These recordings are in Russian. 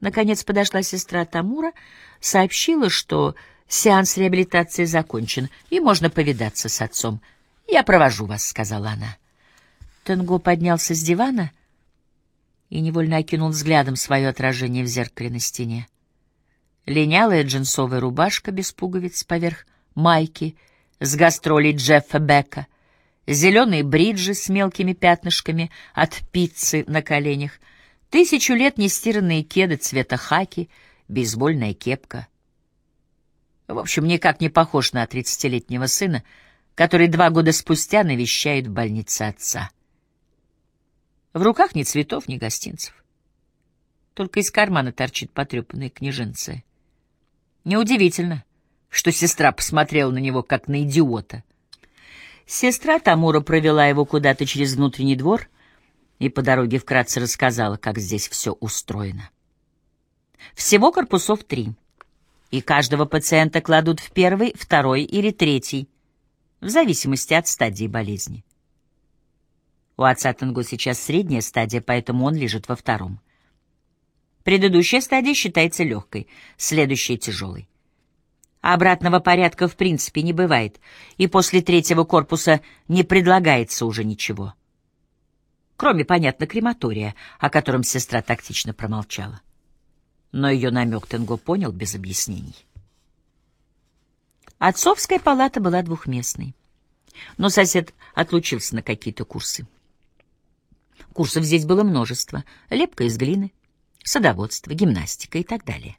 Наконец подошла сестра Тамура, сообщила, что сеанс реабилитации закончен, и можно повидаться с отцом. «Я провожу вас», — сказала она. Тенго поднялся с дивана и невольно окинул взглядом свое отражение в зеркале на стене. Линялая джинсовая рубашка без пуговиц поверх майки с гастролей Джеффа Бека, зеленые бриджи с мелкими пятнышками от пиццы на коленях, тысячу лет нестиранные кеды цвета хаки, бейсбольная кепка. В общем, никак не похож на тридцатилетнего сына, который два года спустя навещает в больнице отца. В руках ни цветов, ни гостинцев. Только из кармана торчит потрепанная княженция. Неудивительно, что сестра посмотрела на него, как на идиота. Сестра Тамура провела его куда-то через внутренний двор и по дороге вкратце рассказала, как здесь все устроено. Всего корпусов три, и каждого пациента кладут в первый, второй или третий, в зависимости от стадии болезни. У отца Танго сейчас средняя стадия, поэтому он лежит во втором. Предыдущая стадия считается легкой, следующая — тяжелой. Обратного порядка в принципе не бывает, и после третьего корпуса не предлагается уже ничего. Кроме, понятно, крематория, о котором сестра тактично промолчала. Но ее намек Тенго понял без объяснений. Отцовская палата была двухместной, но сосед отлучился на какие-то курсы. Курсов здесь было множество. Лепка из глины, садоводство, гимнастика и так далее.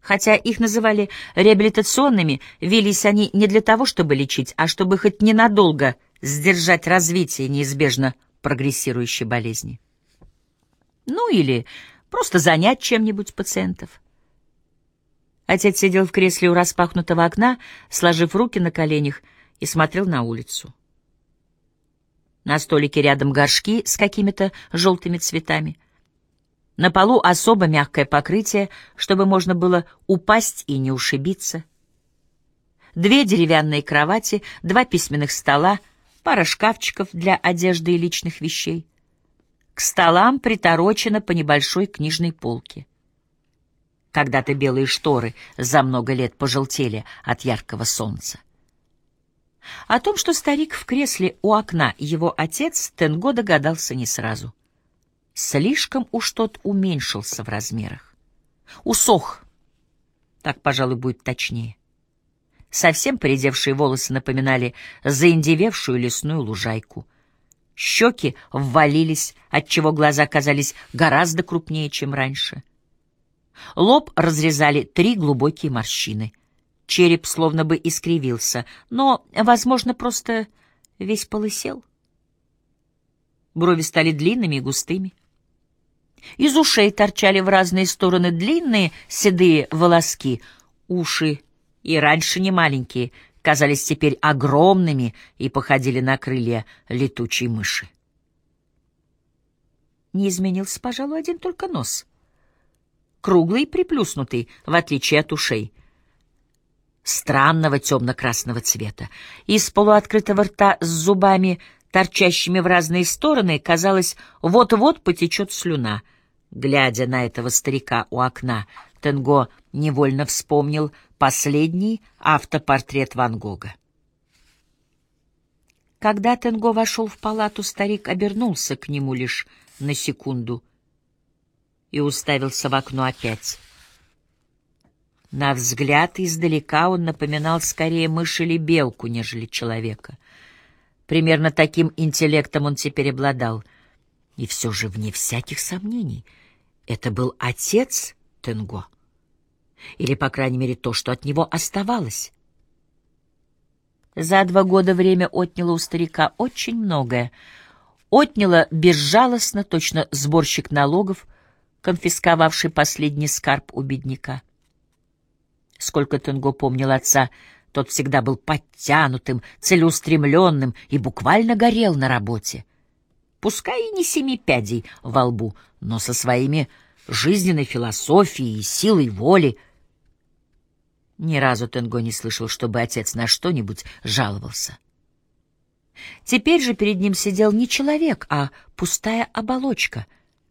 Хотя их называли реабилитационными, велись они не для того, чтобы лечить, а чтобы хоть ненадолго сдержать развитие неизбежно прогрессирующей болезни. Ну или просто занять чем-нибудь пациентов. Отец сидел в кресле у распахнутого окна, сложив руки на коленях, и смотрел на улицу. На столике рядом горшки с какими-то желтыми цветами. На полу особо мягкое покрытие, чтобы можно было упасть и не ушибиться. Две деревянные кровати, два письменных стола, пара шкафчиков для одежды и личных вещей. К столам приторочено по небольшой книжной полке. Когда-то белые шторы за много лет пожелтели от яркого солнца. О том, что старик в кресле у окна его отец, Тенго догадался не сразу. Слишком уж тот уменьшился в размерах. Усох. Так, пожалуй, будет точнее. Совсем поредевшие волосы напоминали заиндевевшую лесную лужайку. Щеки ввалились, отчего глаза казались гораздо крупнее, чем раньше. Лоб разрезали три глубокие морщины — Череп словно бы искривился, но, возможно, просто весь полысел. Брови стали длинными и густыми. Из ушей торчали в разные стороны длинные седые волоски. Уши, и раньше не маленькие, казались теперь огромными и походили на крылья летучей мыши. Не изменился, пожалуй, один только нос. Круглый и приплюснутый, в отличие от ушей — странного темно-красного цвета. Из полуоткрытого рта с зубами, торчащими в разные стороны, казалось, вот-вот потечет слюна. Глядя на этого старика у окна, Тенго невольно вспомнил последний автопортрет Ван Гога. Когда Тенго вошел в палату, старик обернулся к нему лишь на секунду и уставился в окно опять. На взгляд издалека он напоминал скорее мышь или белку, нежели человека. Примерно таким интеллектом он теперь обладал. И все же, вне всяких сомнений, это был отец Тенго. Или, по крайней мере, то, что от него оставалось. За два года время отняло у старика очень многое. Отняло безжалостно, точно сборщик налогов, конфисковавший последний скарб у бедняка. Сколько Тенго помнил отца, тот всегда был подтянутым, целеустремленным и буквально горел на работе. Пускай и не семи пядей во лбу, но со своими жизненной философией и силой воли. Ни разу Тенго не слышал, чтобы отец на что-нибудь жаловался. Теперь же перед ним сидел не человек, а пустая оболочка,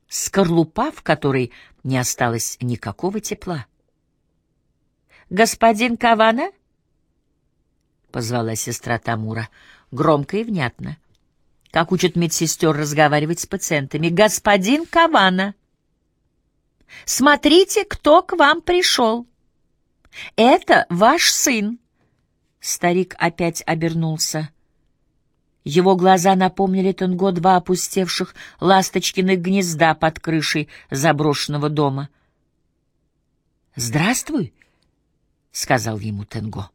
скорлупа, в которой не осталось никакого тепла. «Господин Кавана?» — позвала сестра Тамура, громко и внятно, как учат медсестер разговаривать с пациентами. «Господин Кавана, смотрите, кто к вам пришел. Это ваш сын». Старик опять обернулся. Его глаза напомнили Тенго два опустевших ласточкиных гнезда под крышей заброшенного дома. «Здравствуй», — сказал ему Тенго.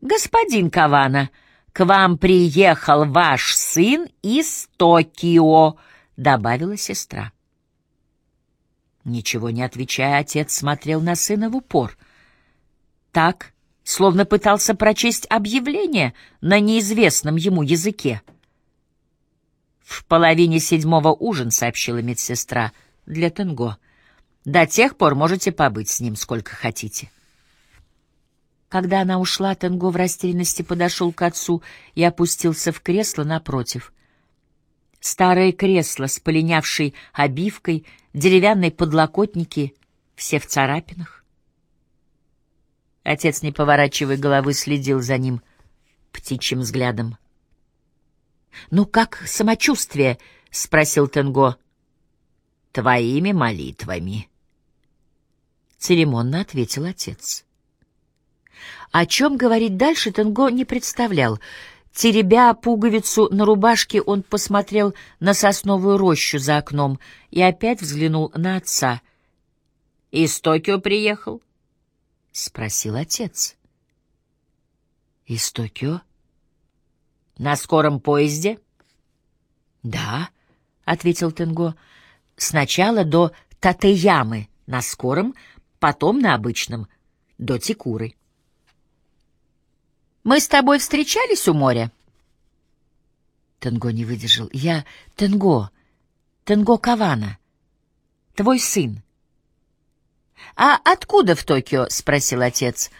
«Господин Кавана, к вам приехал ваш сын из Токио», — добавила сестра. Ничего не отвечая, отец смотрел на сына в упор. Так, словно пытался прочесть объявление на неизвестном ему языке. «В половине седьмого ужин», — сообщила медсестра, — «для Тенго. До тех пор можете побыть с ним сколько хотите». Когда она ушла, Тенго в растерянности подошел к отцу и опустился в кресло напротив. Старое кресло с полинявшей обивкой, деревянные подлокотники, все в царапинах. Отец, не поворачивая головы, следил за ним птичьим взглядом. «Ну как самочувствие?» — спросил Тенго. «Твоими молитвами», — церемонно ответил отец. О чем говорить дальше, Тенго не представлял. Теребя пуговицу на рубашке, он посмотрел на сосновую рощу за окном и опять взглянул на отца. «Из Токио приехал?» — спросил отец. «Из Токио?» «На скором поезде?» «Да», — ответил Тенго. «Сначала до Татеямы на скором, потом на обычном, до Тикуры». Мы с тобой встречались у моря?» Тенго не выдержал. «Я Тенго, Тенго Кавана, твой сын». «А откуда в Токио?» — спросил отец.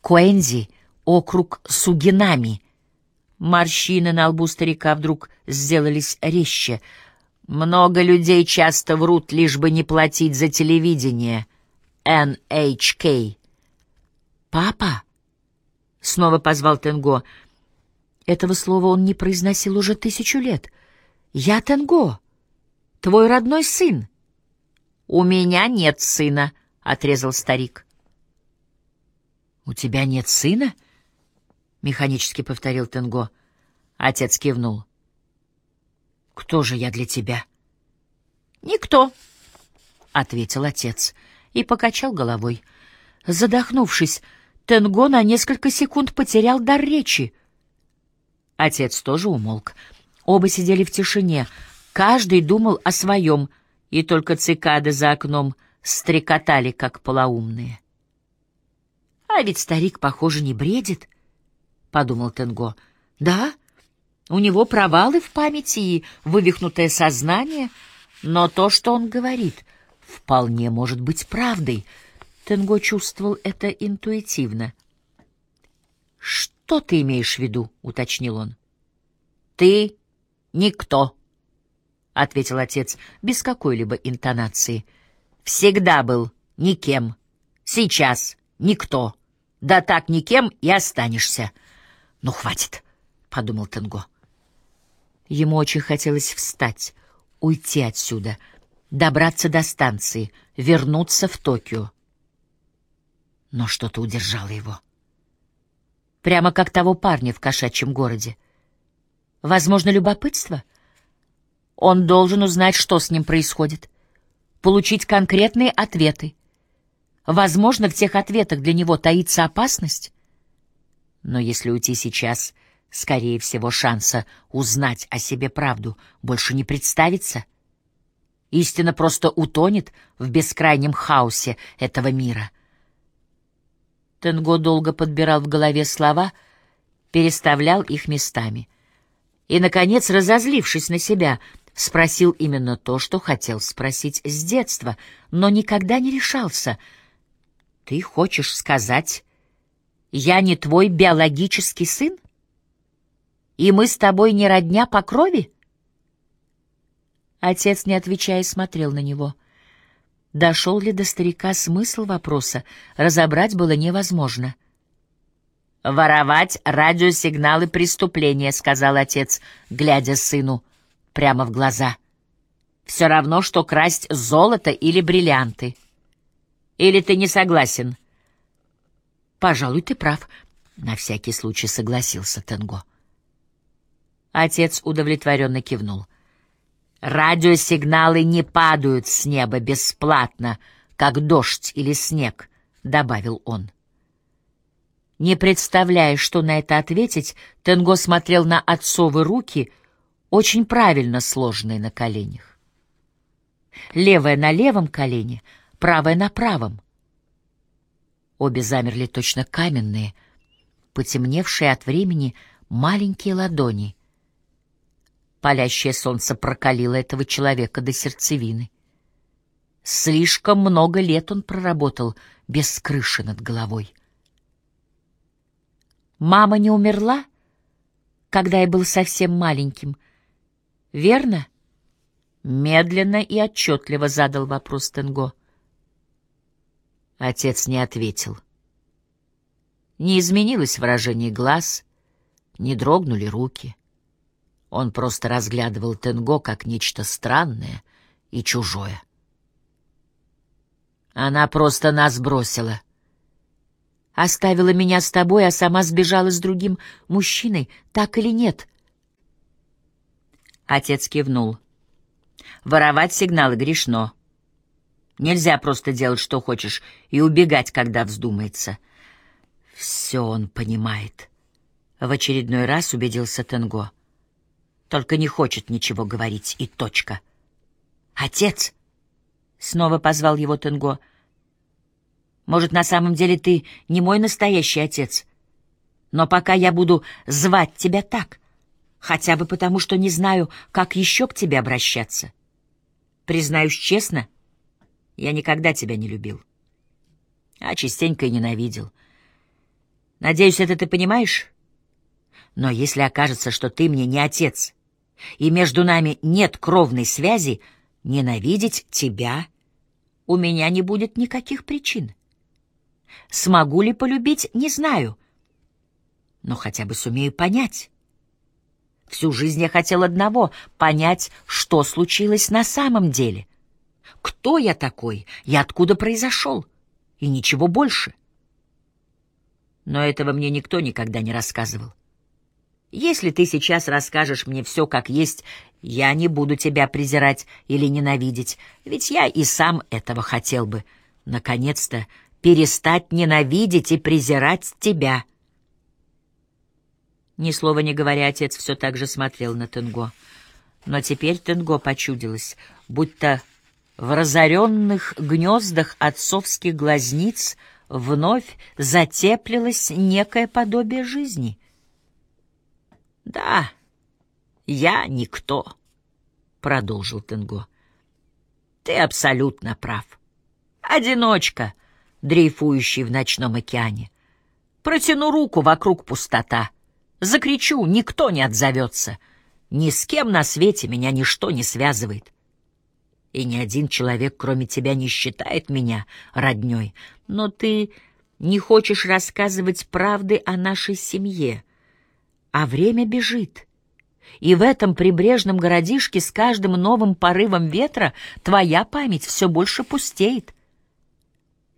«Куэнзи, округ Сугинами». Морщины на лбу старика вдруг сделались резче. «Много людей часто врут, лишь бы не платить за телевидение. NHK». «Папа?» — снова позвал Тенго. Этого слова он не произносил уже тысячу лет. «Я Тенго, твой родной сын». «У меня нет сына», — отрезал старик. «У тебя нет сына?» — механически повторил Тенго. Отец кивнул. «Кто же я для тебя?» «Никто», — ответил отец и покачал головой. Задохнувшись, Тенго на несколько секунд потерял дар речи. Отец тоже умолк. Оба сидели в тишине. Каждый думал о своем, и только цикады за окном стрекотали, как полоумные. «А ведь старик, похоже, не бредит», — подумал Тенго. «Да, у него провалы в памяти и вывихнутое сознание, но то, что он говорит, вполне может быть правдой». Тенго чувствовал это интуитивно. «Что ты имеешь в виду?» — уточнил он. «Ты никто», — ответил отец без какой-либо интонации. «Всегда был никем. Сейчас никто. Да так никем и останешься». «Ну, хватит», — подумал Тенго. Ему очень хотелось встать, уйти отсюда, добраться до станции, вернуться в Токио но что-то удержало его. Прямо как того парня в кошачьем городе. Возможно, любопытство? Он должен узнать, что с ним происходит, получить конкретные ответы. Возможно, в тех ответах для него таится опасность. Но если уйти сейчас, скорее всего, шанса узнать о себе правду больше не представится. Истина просто утонет в бескрайнем хаосе этого мира — Тенго долго подбирал в голове слова, переставлял их местами. И, наконец, разозлившись на себя, спросил именно то, что хотел спросить с детства, но никогда не решался. «Ты хочешь сказать, я не твой биологический сын? И мы с тобой не родня по крови?» Отец, не отвечая, смотрел на него. Дошел ли до старика смысл вопроса, разобрать было невозможно. «Воровать радиосигналы преступления», — сказал отец, глядя сыну прямо в глаза. «Все равно, что красть золото или бриллианты. Или ты не согласен?» «Пожалуй, ты прав», — на всякий случай согласился Тенго. Отец удовлетворенно кивнул. «Радиосигналы не падают с неба бесплатно, как дождь или снег», — добавил он. Не представляя, что на это ответить, Тенго смотрел на отцовы руки, очень правильно сложенные на коленях. Левая на левом колене, правая на правом. Обе замерли точно каменные, потемневшие от времени маленькие ладони — Палящее солнце прокалило этого человека до сердцевины. Слишком много лет он проработал без крыши над головой. Мама не умерла, когда я был совсем маленьким, верно? Медленно и отчетливо задал вопрос Тенго. Отец не ответил. Не изменилось выражение глаз, не дрогнули руки. Он просто разглядывал Тенго как нечто странное и чужое. Она просто нас бросила. Оставила меня с тобой, а сама сбежала с другим мужчиной, так или нет? Отец кивнул. Воровать сигналы грешно. Нельзя просто делать, что хочешь, и убегать, когда вздумается. Все он понимает. В очередной раз убедился Тенго. Только не хочет ничего говорить, и точка. «Отец!» — снова позвал его Тенго. «Может, на самом деле ты не мой настоящий отец? Но пока я буду звать тебя так, хотя бы потому, что не знаю, как еще к тебе обращаться. Признаюсь честно, я никогда тебя не любил, а частенько и ненавидел. Надеюсь, это ты понимаешь?» Но если окажется, что ты мне не отец, и между нами нет кровной связи, ненавидеть тебя у меня не будет никаких причин. Смогу ли полюбить, не знаю, но хотя бы сумею понять. Всю жизнь я хотел одного — понять, что случилось на самом деле. Кто я такой и откуда произошел, и ничего больше. Но этого мне никто никогда не рассказывал. Если ты сейчас расскажешь мне все как есть, я не буду тебя презирать или ненавидеть, ведь я и сам этого хотел бы. Наконец-то перестать ненавидеть и презирать тебя. Ни слова не говоря, отец все так же смотрел на Тенго. Но теперь Тенго почудилось, будто в разоренных гнездах отцовских глазниц вновь затеплилось некое подобие жизни — «Да, я никто», — продолжил Тенго. «Ты абсолютно прав. Одиночка, дрейфующий в ночном океане. Протяну руку, вокруг пустота. Закричу, никто не отзовется. Ни с кем на свете меня ничто не связывает. И ни один человек, кроме тебя, не считает меня роднёй. Но ты не хочешь рассказывать правды о нашей семье» А время бежит. И в этом прибрежном городишке с каждым новым порывом ветра твоя память все больше пустеет.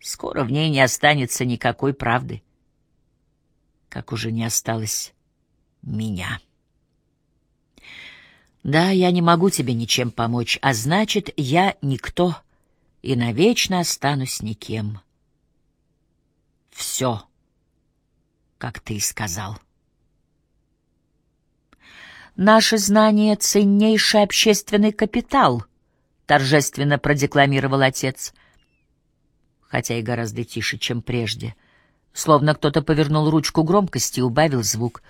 Скоро в ней не останется никакой правды, как уже не осталось меня. Да, я не могу тебе ничем помочь, а значит, я никто и навечно останусь никем. Все, как ты сказал. «Наши знания — ценнейший общественный капитал», — торжественно продекламировал отец, хотя и гораздо тише, чем прежде. Словно кто-то повернул ручку громкости и убавил звук.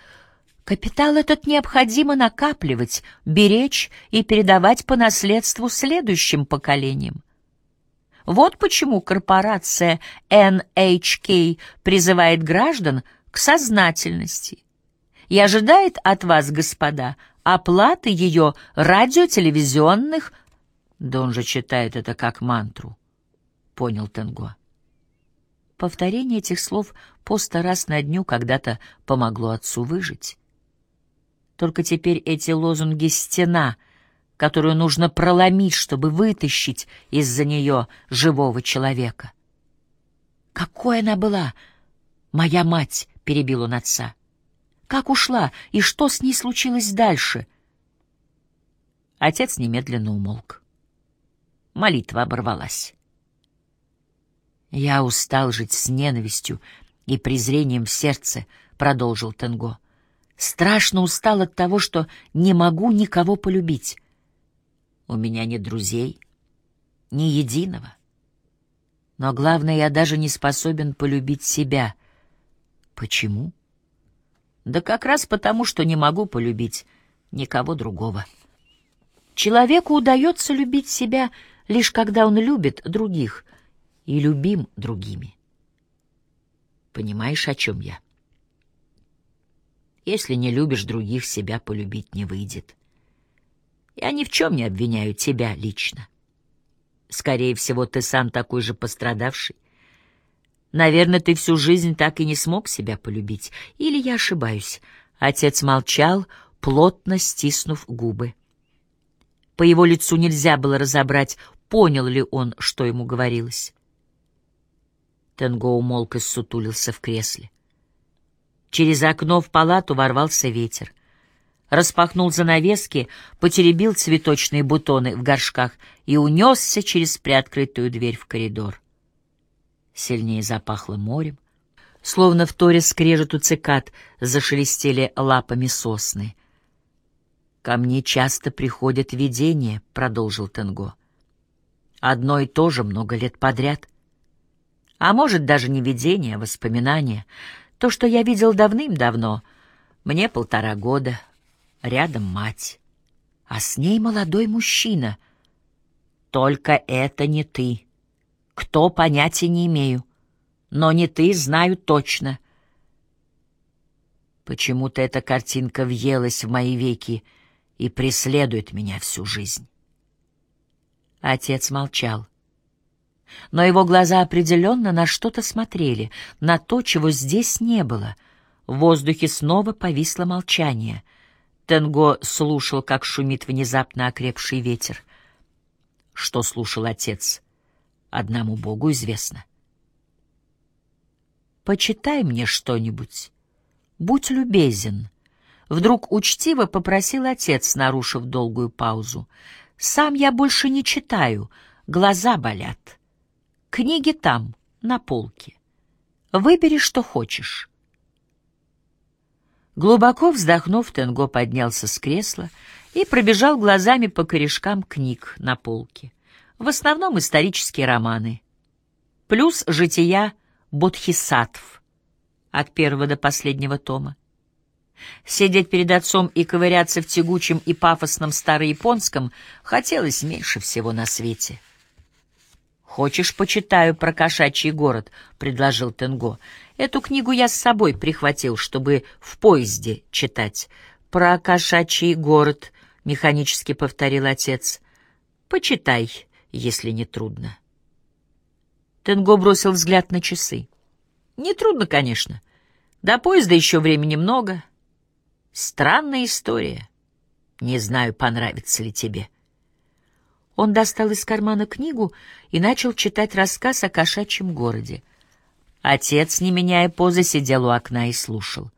«Капитал этот необходимо накапливать, беречь и передавать по наследству следующим поколениям. Вот почему корпорация NHK призывает граждан к сознательности» и ожидает от вас, господа, оплаты ее радиотелевизионных Да он же читает это как мантру, — понял Тенго. Повторение этих слов по сто раз на дню когда-то помогло отцу выжить. Только теперь эти лозунги — стена, которую нужно проломить, чтобы вытащить из-за нее живого человека. «Какой она была, моя мать!» — перебил он отца. «Как ушла, и что с ней случилось дальше?» Отец немедленно умолк. Молитва оборвалась. «Я устал жить с ненавистью и презрением в сердце», — продолжил Тенго. «Страшно устал от того, что не могу никого полюбить. У меня нет друзей, ни единого. Но главное, я даже не способен полюбить себя. Почему? Да как раз потому, что не могу полюбить никого другого. Человеку удается любить себя лишь когда он любит других — и любим другими. Понимаешь, о чем я? Если не любишь других, себя полюбить не выйдет. Я ни в чем не обвиняю тебя лично. Скорее всего, ты сам такой же пострадавший. Наверное, ты всю жизнь так и не смог себя полюбить. Или я ошибаюсь? Отец молчал, плотно стиснув губы. По его лицу нельзя было разобрать, понял ли он, что ему говорилось. Тенго умолк и ссутулился в кресле. Через окно в палату ворвался ветер. Распахнул занавески, потеребил цветочные бутоны в горшках и унесся через приоткрытую дверь в коридор. Сильнее запахло морем. Словно в торе скрежету цикад зашелестели лапами сосны. «Ко мне часто приходят видения», — продолжил Тенго. «Одно и то же много лет подряд. А может, даже не видение, а воспоминание. То, что я видел давным-давно. Мне полтора года. Рядом мать. А с ней молодой мужчина. Только это не ты. Кто, понятия не имею. Но не ты, знаю точно. Почему-то эта картинка въелась в мои веки и преследует меня всю жизнь. Отец молчал но его глаза определенно на что-то смотрели, на то, чего здесь не было. В воздухе снова повисло молчание. Тенго слушал, как шумит внезапно окрепший ветер. Что слушал отец, одному Богу известно. «Почитай мне что-нибудь. Будь любезен». Вдруг учтиво попросил отец, нарушив долгую паузу. «Сам я больше не читаю, глаза болят». Книги там, на полке. Выбери, что хочешь. Глубоко вздохнув, Тенго поднялся с кресла и пробежал глазами по корешкам книг на полке. В основном исторические романы. Плюс жития бодхисаттв от первого до последнего тома. Сидеть перед отцом и ковыряться в тягучем и пафосном старояпонском хотелось меньше всего на свете — «Хочешь, почитаю про кошачий город?» — предложил Тенго. «Эту книгу я с собой прихватил, чтобы в поезде читать». «Про кошачий город», — механически повторил отец. «Почитай, если не трудно». Тенго бросил взгляд на часы. «Не трудно, конечно. До поезда еще времени много. Странная история. Не знаю, понравится ли тебе». Он достал из кармана книгу и начал читать рассказ о кошачьем городе. Отец, не меняя позы, сидел у окна и слушал.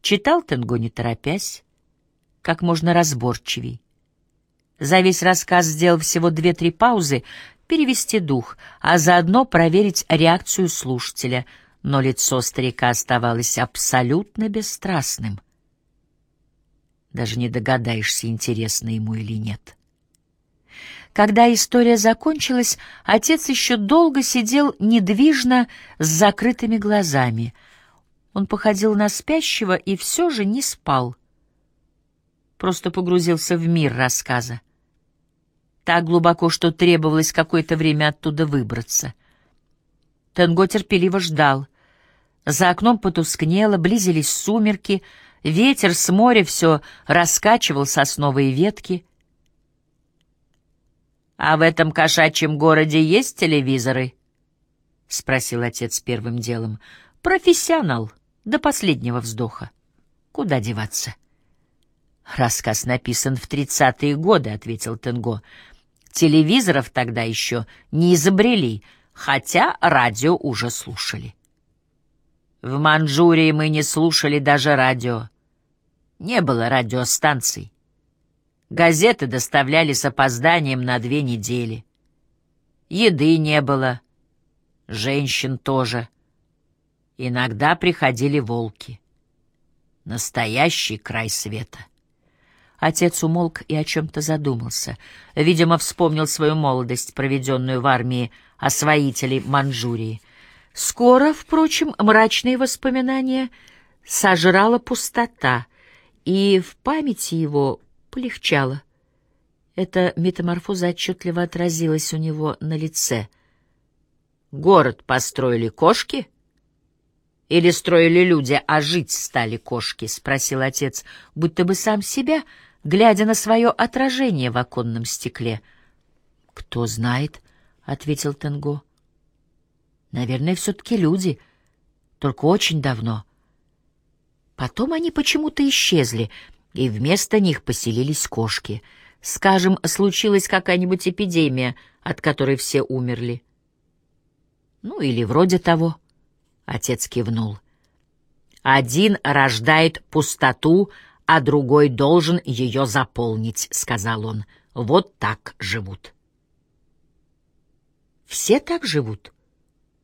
Читал Тенго не торопясь, как можно разборчивей. За весь рассказ сделал всего две-три паузы, перевести дух, а заодно проверить реакцию слушателя, но лицо старика оставалось абсолютно бесстрастным. Даже не догадаешься, интересно ему или нет. Когда история закончилась, отец еще долго сидел недвижно с закрытыми глазами. Он походил на спящего и все же не спал. Просто погрузился в мир рассказа. Так глубоко, что требовалось какое-то время оттуда выбраться. Тенго терпеливо ждал. За окном потускнело, близились сумерки, ветер с моря все раскачивал сосновые ветки — «А в этом кошачьем городе есть телевизоры?» — спросил отец первым делом. «Профессионал, до последнего вздоха. Куда деваться?» «Рассказ написан в тридцатые годы», — ответил Тенго. «Телевизоров тогда еще не изобрели, хотя радио уже слушали». В Манчжурии мы не слушали даже радио. Не было радиостанций. Газеты доставляли с опозданием на две недели. Еды не было, женщин тоже. Иногда приходили волки. Настоящий край света. Отец умолк и о чем-то задумался. Видимо, вспомнил свою молодость, проведенную в армии освоителей Манчжурии. Скоро, впрочем, мрачные воспоминания сожрала пустота, и в памяти его полегчало. Эта метаморфоза отчетливо отразилась у него на лице. «Город построили кошки?» «Или строили люди, а жить стали кошки?» — спросил отец, будто бы сам себя, глядя на свое отражение в оконном стекле. «Кто знает?» — ответил Тенго. «Наверное, все-таки люди, только очень давно». Потом они почему-то исчезли, и вместо них поселились кошки. Скажем, случилась какая-нибудь эпидемия, от которой все умерли. Ну, или вроде того. Отец кивнул. Один рождает пустоту, а другой должен ее заполнить, — сказал он. Вот так живут. Все так живут?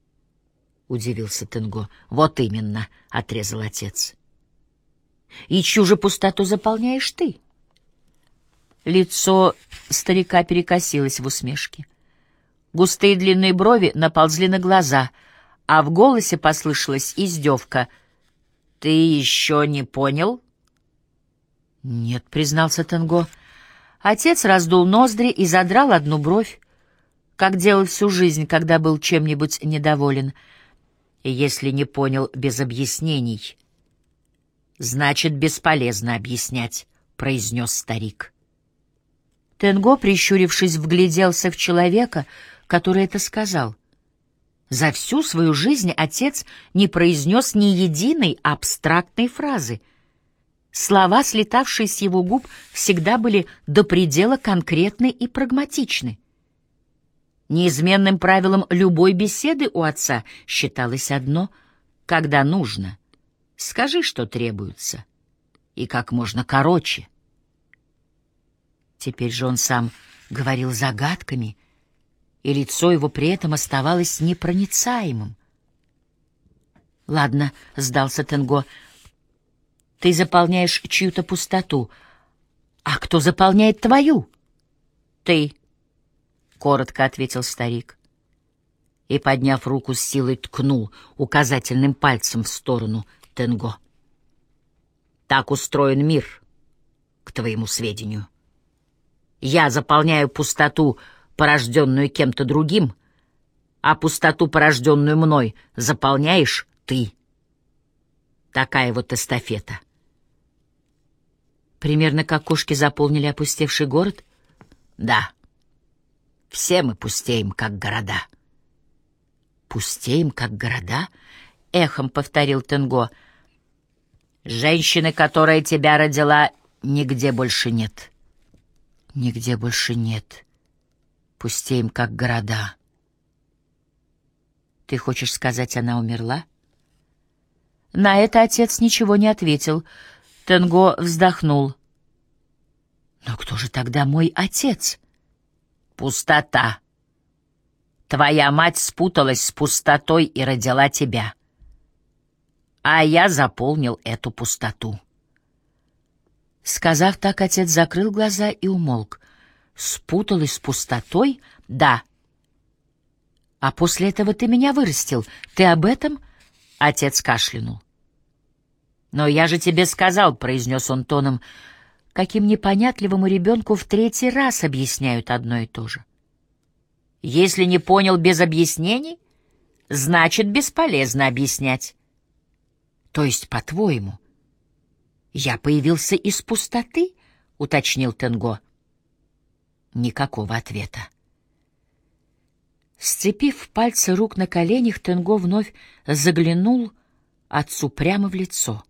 — удивился Тенго. Вот именно, — отрезал отец. И чью же пустоту заполняешь ты? Лицо старика перекосилось в усмешке. Густые длинные брови наползли на глаза, а в голосе послышалась издевка. «Ты еще не понял?» «Нет», — признался Тенго. Отец раздул ноздри и задрал одну бровь, как делал всю жизнь, когда был чем-нибудь недоволен. Если не понял без объяснений, «Значит, бесполезно объяснять», — произнес старик. Тенго, прищурившись, вгляделся в человека, который это сказал. За всю свою жизнь отец не произнес ни единой абстрактной фразы. Слова, слетавшие с его губ, всегда были до предела конкретны и прагматичны. Неизменным правилом любой беседы у отца считалось одно — когда нужно — Скажи, что требуется, и как можно короче. Теперь же он сам говорил загадками, и лицо его при этом оставалось непроницаемым. «Ладно», — сдался Тенго, — «ты заполняешь чью-то пустоту. А кто заполняет твою?» «Ты», — коротко ответил старик. И, подняв руку с силой, ткнул указательным пальцем в сторону Тенго. Так устроен мир, к твоему сведению. Я заполняю пустоту, порожденную кем-то другим, а пустоту, порожденную мной, заполняешь ты. Такая вот эстафета. Примерно как кошки заполнили опустевший город? Да. Все мы пустеем, как города. Пустеем, как города? — эхом повторил Тенго. «Женщины, которая тебя родила, нигде больше нет». «Нигде больше нет. Пустеем, как города». «Ты хочешь сказать, она умерла?» На это отец ничего не ответил. Тенго вздохнул. «Но кто же тогда мой отец?» «Пустота. Твоя мать спуталась с пустотой и родила тебя» а я заполнил эту пустоту. Сказав так, отец закрыл глаза и умолк. Спуталась с пустотой? Да. А после этого ты меня вырастил. Ты об этом? Отец кашлянул. Но я же тебе сказал, произнес он тоном, каким непонятливому ребенку в третий раз объясняют одно и то же. Если не понял без объяснений, значит, бесполезно объяснять. То есть, по-твоему, я появился из пустоты? уточнил Тенго. Никакого ответа. Сцепив пальцы рук на коленях, Тенго вновь заглянул отцу прямо в лицо.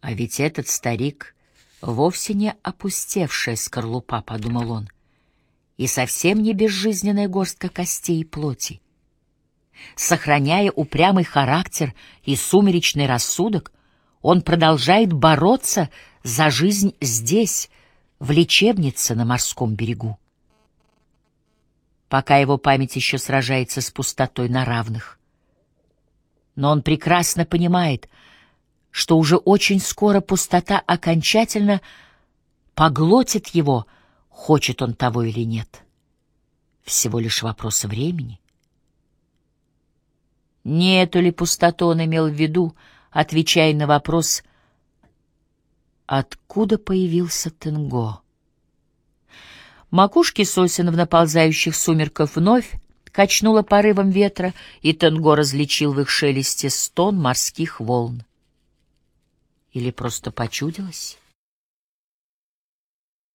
А ведь этот старик вовсе не опустевшая скорлупа, — подумал он, — и совсем не безжизненная горстка костей и плоти. Сохраняя упрямый характер и сумеречный рассудок, он продолжает бороться за жизнь здесь, в лечебнице на морском берегу. Пока его память еще сражается с пустотой на равных. Но он прекрасно понимает, что уже очень скоро пустота окончательно поглотит его, хочет он того или нет. Всего лишь вопрос времени. Не эту ли пустоту он имел в виду, отвечая на вопрос «Откуда появился Тенго?» Макушки сосен в наползающих сумерках вновь качнуло порывом ветра, и Тенго различил в их шелесте стон морских волн. Или просто почудилось?